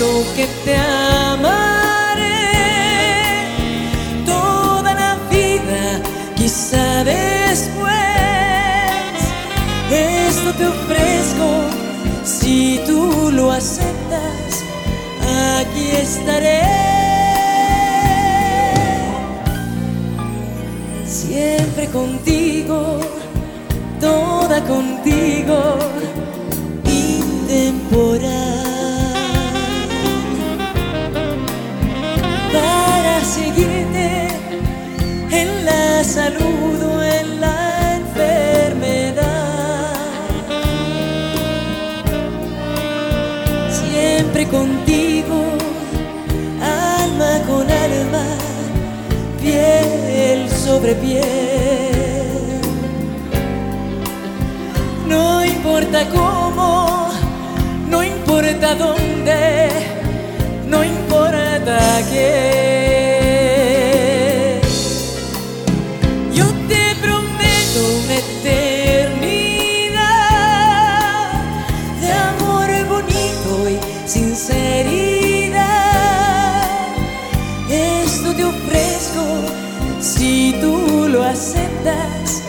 prometo que te amaré toda la vida, quizá después. Esto te ofrezco, si tú lo aceptas, aquí estaré. Siempre contigo, toda contigo, en la salud o en la enfermedad. Siempre contigo, alma con alma, piel sobre piel. No importa cómo, no importa dónde, Yo te prometo una eternidad de amor bonito y sinceridad. Esto te ofrezco si tú lo aceptas,